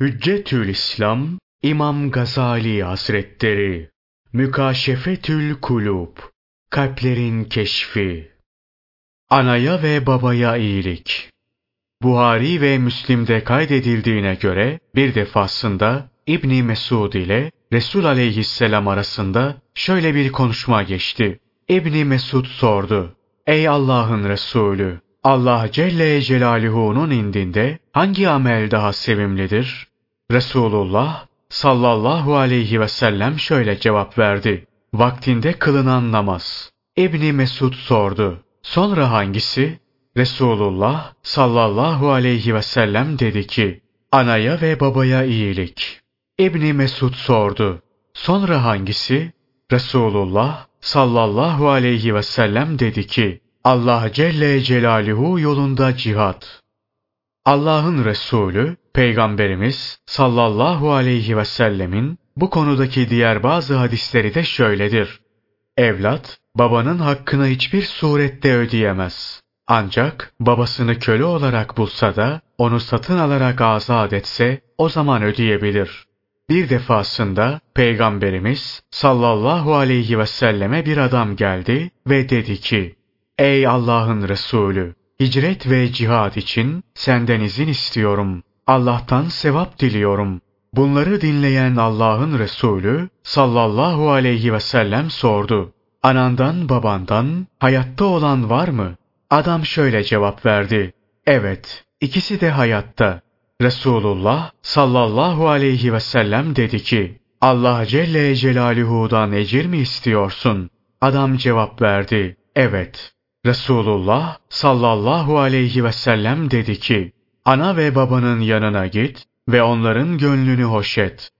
Hüccetül İslam İmam Gazali Hazretleri Mükaşefetül Kulub Kalplerin Keşfi Anaya ve babaya iyilik Buhari ve Müslim'de kaydedildiğine göre bir defasında İbni Mesud ile Resul aleyhisselam arasında şöyle bir konuşma geçti. İbni Mesud sordu. Ey Allah'ın Resulü! Allah Celle Celaluhu'nun indinde hangi amel daha sevimlidir? Resulullah sallallahu aleyhi ve sellem şöyle cevap verdi. Vaktinde kılınan namaz. İbni Mesud sordu. Sonra hangisi? Resulullah sallallahu aleyhi ve sellem dedi ki, anaya ve babaya iyilik. İbni Mesud sordu. Sonra hangisi? Resulullah sallallahu aleyhi ve sellem dedi ki, Allah Celle Celaluhu yolunda cihat. Allah'ın Resulü, Peygamberimiz sallallahu aleyhi ve sellemin bu konudaki diğer bazı hadisleri de şöyledir. Evlat, babanın hakkını hiçbir surette ödeyemez. Ancak babasını köle olarak bulsa da onu satın alarak azat etse o zaman ödeyebilir. Bir defasında Peygamberimiz sallallahu aleyhi ve selleme bir adam geldi ve dedi ki, Ey Allah'ın Resulü! Hicret ve cihad için senden izin istiyorum. Allah'tan sevap diliyorum. Bunları dinleyen Allah'ın Resulü sallallahu aleyhi ve sellem sordu. Anandan babandan hayatta olan var mı? Adam şöyle cevap verdi. Evet, ikisi de hayatta. Resulullah sallallahu aleyhi ve sellem dedi ki, Allah Celle Celaluhu'dan ecir mi istiyorsun? Adam cevap verdi, evet. Resulullah sallallahu aleyhi ve sellem dedi ki, ana ve babanın yanına git ve onların gönlünü hoş et.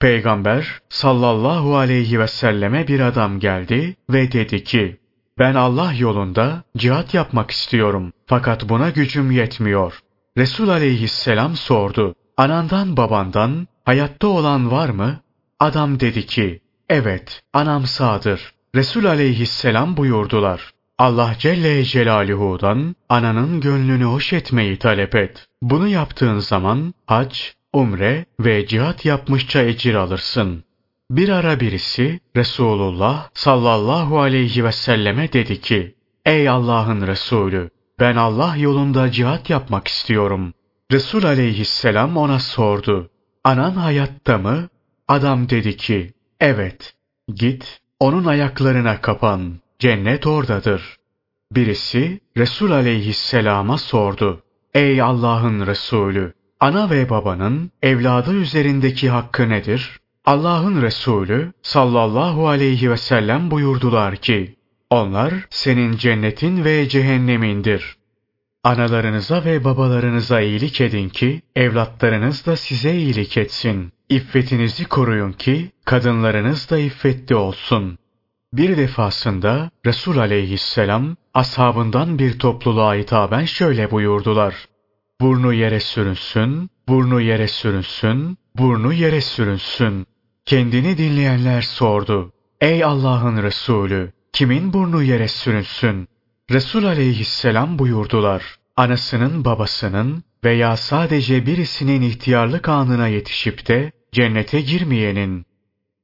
Peygamber sallallahu aleyhi ve selleme bir adam geldi ve dedi ki, ben Allah yolunda cihat yapmak istiyorum fakat buna gücüm yetmiyor. Resul aleyhisselam sordu, anandan babandan hayatta olan var mı? Adam dedi ki, evet anam sağdır. Resul aleyhisselam buyurdular. Allah Celle Celaluhu'dan ananın gönlünü hoş etmeyi talep et. Bunu yaptığın zaman hac, umre ve cihat yapmışça ecir alırsın. Bir ara birisi Resulullah sallallahu aleyhi ve selleme dedi ki, Ey Allah'ın Resulü, ben Allah yolunda cihat yapmak istiyorum. Resul aleyhisselam ona sordu, anan hayatta mı? Adam dedi ki, evet, git, onun ayaklarına kapan. Cennet oradadır. Birisi Resul aleyhisselama sordu. Ey Allah'ın Resulü! Ana ve babanın evladı üzerindeki hakkı nedir? Allah'ın Resulü sallallahu aleyhi ve sellem buyurdular ki, onlar senin cennetin ve cehennemindir. Analarınıza ve babalarınıza iyilik edin ki, evlatlarınız da size iyilik etsin. İffetinizi koruyun ki, kadınlarınız da iffetli olsun. Bir defasında Resul aleyhisselam ashabından bir topluluğa hitaben şöyle buyurdular. Burnu yere sürünsün, burnu yere sürünsün, burnu yere sürünsün. Kendini dinleyenler sordu. Ey Allah'ın Resulü, kimin burnu yere sürünsün? Resul aleyhisselam buyurdular. Anasının babasının veya sadece birisinin ihtiyarlık anına yetişip de cennete girmeyenin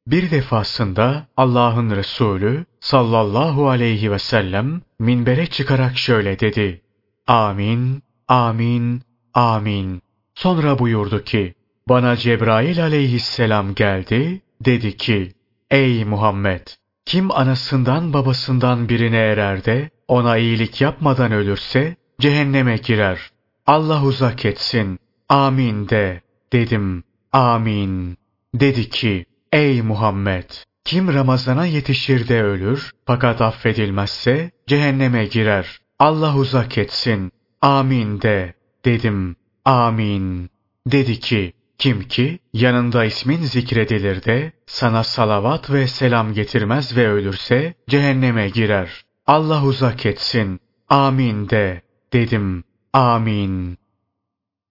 bir defasında Allah'ın Resulü sallallahu aleyhi ve sellem minbere çıkarak şöyle dedi. Amin, amin, amin. Sonra buyurdu ki, bana Cebrail aleyhisselam geldi, dedi ki, Ey Muhammed! Kim anasından babasından birine erer de, ona iyilik yapmadan ölürse, cehenneme girer. Allah uzak etsin. Amin de. Dedim. Amin. Dedi ki, Ey Muhammed! Kim Ramazana yetişir de ölür, fakat affedilmezse cehenneme girer. Allah uzak etsin. Amin de. Dedim. Amin. Dedi ki, kim ki yanında ismin zikredilir de sana salavat ve selam getirmez ve ölürse cehenneme girer. Allah uzak etsin. Amin de. Dedim. Amin.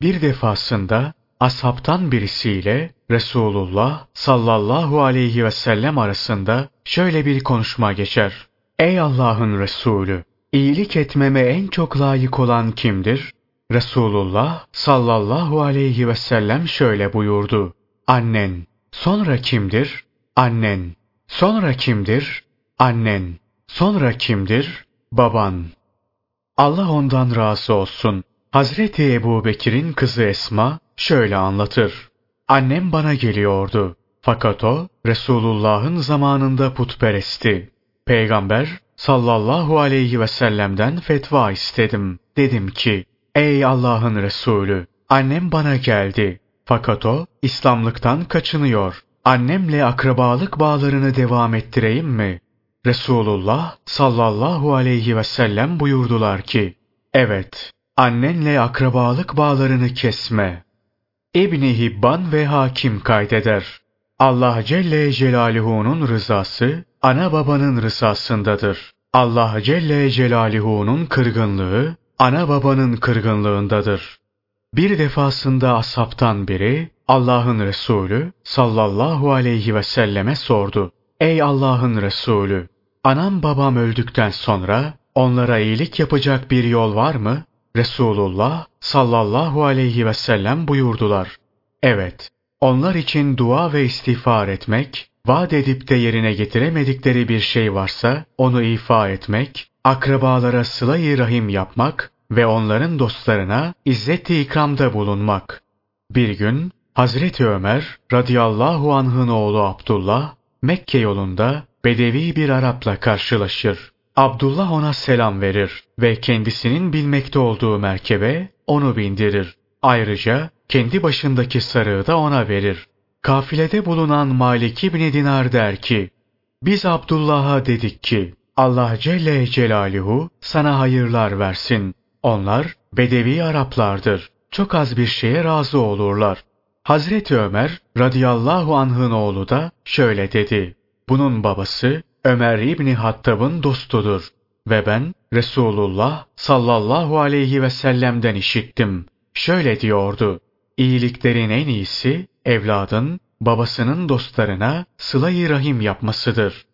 Bir defasında ashabtan birisiyle Resulullah sallallahu aleyhi ve sellem arasında şöyle bir konuşma geçer. Ey Allah'ın Resulü! iyilik etmeme en çok layık olan kimdir? Resulullah sallallahu aleyhi ve sellem şöyle buyurdu. Annen. Sonra kimdir? Annen. Sonra kimdir? Annen. Sonra kimdir? Baban. Allah ondan razı olsun. Hazreti Ebu Bekir'in kızı Esma şöyle anlatır. Annem bana geliyordu. Fakat o Resulullah'ın zamanında putperestti. Peygamber sallallahu aleyhi ve sellem'den fetva istedim. Dedim ki, ey Allah'ın Resulü, annem bana geldi. Fakat o İslamlıktan kaçınıyor. Annemle akrabalık bağlarını devam ettireyim mi? Resulullah sallallahu aleyhi ve sellem buyurdular ki, evet, annenle akrabalık bağlarını kesme. İbni Hibban ve Hakim kaydeder. Allah Celle Celaluhu'nun rızası, ana babanın rızasındadır. Allah Celle Celaluhu'nun kırgınlığı, ana babanın kırgınlığındadır. Bir defasında asaptan biri, Allah'ın Resulü sallallahu aleyhi ve selleme sordu. Ey Allah'ın Resulü! Anam babam öldükten sonra onlara iyilik yapacak bir yol var mı? Resulullah sallallahu aleyhi ve sellem buyurdular. Evet, onlar için dua ve istiğfar etmek, vaat edip de yerine getiremedikleri bir şey varsa onu ifa etmek, akrabalara sıla rahim yapmak ve onların dostlarına izzet-i ikramda bulunmak. Bir gün Hazreti Ömer radıyallahu anh'ın oğlu Abdullah Mekke yolunda Bedevi bir Arap'la karşılaşır. Abdullah ona selam verir ve kendisinin bilmekte olduğu merkebe onu bindirir. Ayrıca kendi başındaki sarığı da ona verir. Kafilede bulunan Malik İbni Dinar der ki, biz Abdullah'a dedik ki, Allah Celle Celaluhu sana hayırlar versin. Onlar Bedevi Araplardır. Çok az bir şeye razı olurlar. Hazreti Ömer radıyallahu anh'ın oğlu da şöyle dedi. Bunun babası Ömer İbni Hattab'ın dostudur ve ben Resulullah sallallahu aleyhi ve sellem'den işittim. Şöyle diyordu. İyiliklerin en iyisi evladın babasının dostlarına sıla rahim yapmasıdır.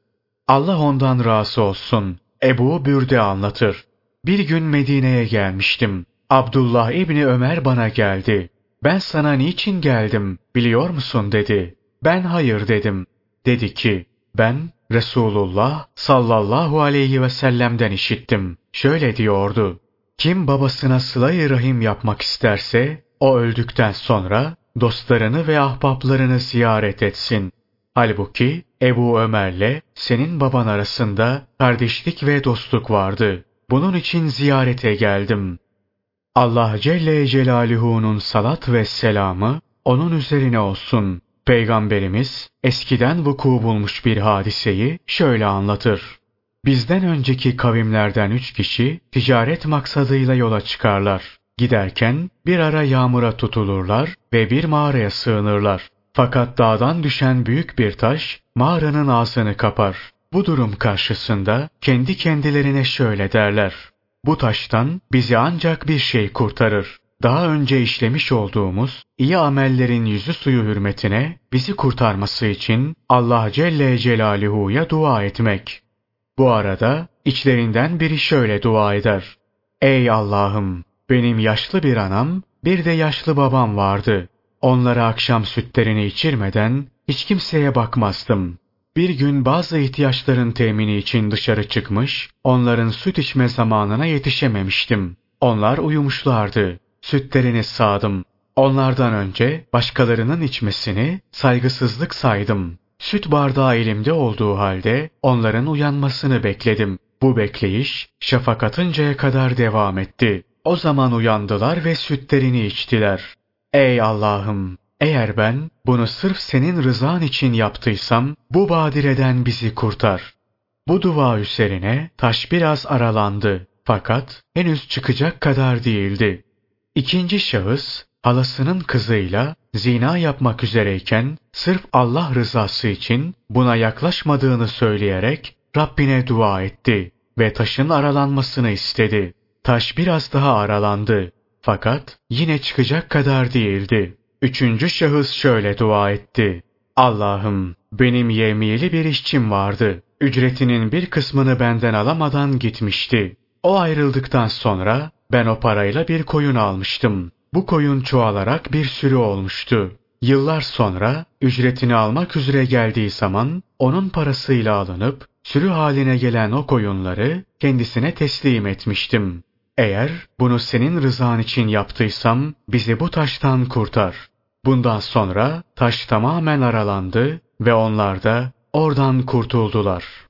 Allah ondan razı olsun. Ebu Bürde anlatır. Bir gün Medine'ye gelmiştim. Abdullah İbni Ömer bana geldi. Ben sana niçin geldim biliyor musun dedi. Ben hayır dedim. Dedi ki ben Resulullah sallallahu aleyhi ve sellem'den işittim. Şöyle diyordu. Kim babasına sıla rahim yapmak isterse o öldükten sonra dostlarını ve ahbaplarını ziyaret etsin. Halbuki Ebu Ömer'le senin baban arasında kardeşlik ve dostluk vardı. Bunun için ziyarete geldim. Allah Celle Celaluhu'nun salat ve selamı onun üzerine olsun. Peygamberimiz eskiden vuku bulmuş bir hadiseyi şöyle anlatır. Bizden önceki kavimlerden üç kişi ticaret maksadıyla yola çıkarlar. Giderken bir ara yağmura tutulurlar ve bir mağaraya sığınırlar. Fakat dağdan düşen büyük bir taş mağaranın ağzını kapar. Bu durum karşısında kendi kendilerine şöyle derler. Bu taştan bizi ancak bir şey kurtarır. Daha önce işlemiş olduğumuz iyi amellerin yüzü suyu hürmetine bizi kurtarması için Allah Celle Celaluhu'ya dua etmek. Bu arada içlerinden biri şöyle dua eder. Ey Allah'ım! Benim yaşlı bir anam, bir de yaşlı babam vardı. Onlara akşam sütlerini içirmeden hiç kimseye bakmazdım. Bir gün bazı ihtiyaçların temini için dışarı çıkmış, onların süt içme zamanına yetişememiştim. Onlar uyumuşlardı. Sütlerini sağdım. Onlardan önce başkalarının içmesini saygısızlık saydım. Süt bardağı elimde olduğu halde onların uyanmasını bekledim. Bu bekleyiş şafak atıncaya kadar devam etti. O zaman uyandılar ve sütlerini içtiler. Ey Allah'ım! Eğer ben bunu sırf senin rızan için yaptıysam bu badireden bizi kurtar. Bu dua üzerine taş biraz aralandı fakat henüz çıkacak kadar değildi. İkinci şahıs halasının kızıyla zina yapmak üzereyken sırf Allah rızası için buna yaklaşmadığını söyleyerek Rabbine dua etti ve taşın aralanmasını istedi. Taş biraz daha aralandı fakat yine çıkacak kadar değildi. Üçüncü şahıs şöyle dua etti. Allah'ım benim yemiyeli bir işçim vardı. Ücretinin bir kısmını benden alamadan gitmişti. O ayrıldıktan sonra Ben o parayla bir koyun almıştım. Bu koyun çoğalarak bir sürü olmuştu. Yıllar sonra ücretini almak üzere geldiği zaman onun parasıyla alınıp sürü haline gelen o koyunları kendisine teslim etmiştim. Eğer bunu senin rızan için yaptıysam bizi bu taştan kurtar. Bundan sonra taş tamamen aralandı ve onlar da oradan kurtuldular.''